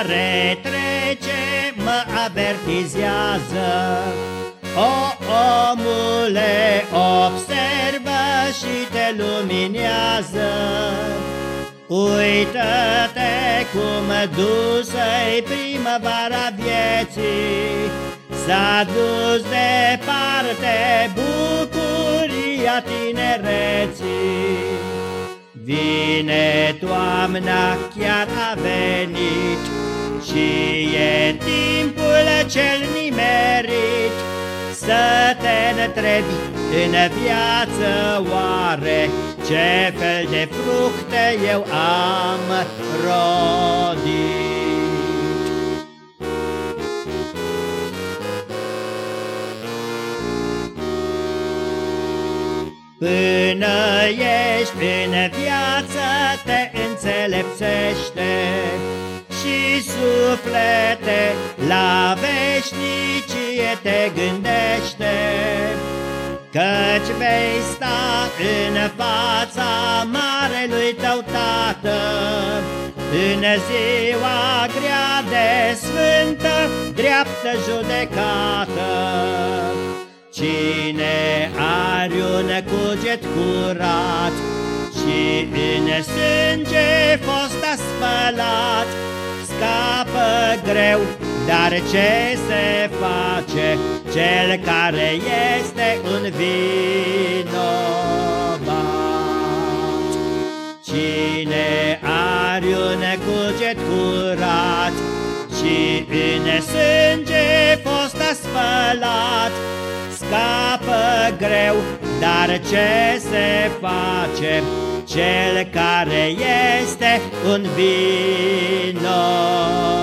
Lumea care trece mă avertizează. O, omule, observă și te luminează. Uită-te cum dusă-i primăvara vieții. S-a dus departe bucuria tinereții Vine toamna, chiar a venit Și e timpul cel nimerit. Să te întrebi în viață oare Ce fel de fructe eu am rodit Până ești în viață te înțelepțește Și suflete la veșnicie te gândește Căci vei sta în fața marelui tău tată. În ziua grea de sfântă, dreaptă judecată Cine are un cuget curat Și în sânge fost spălat Scapă greu, dar ce se face? Cel care este un vinovat. Cine are un cuget curat Și în sânge fost spălat scapă greu, dar ce se face? Cel care este un vinovat.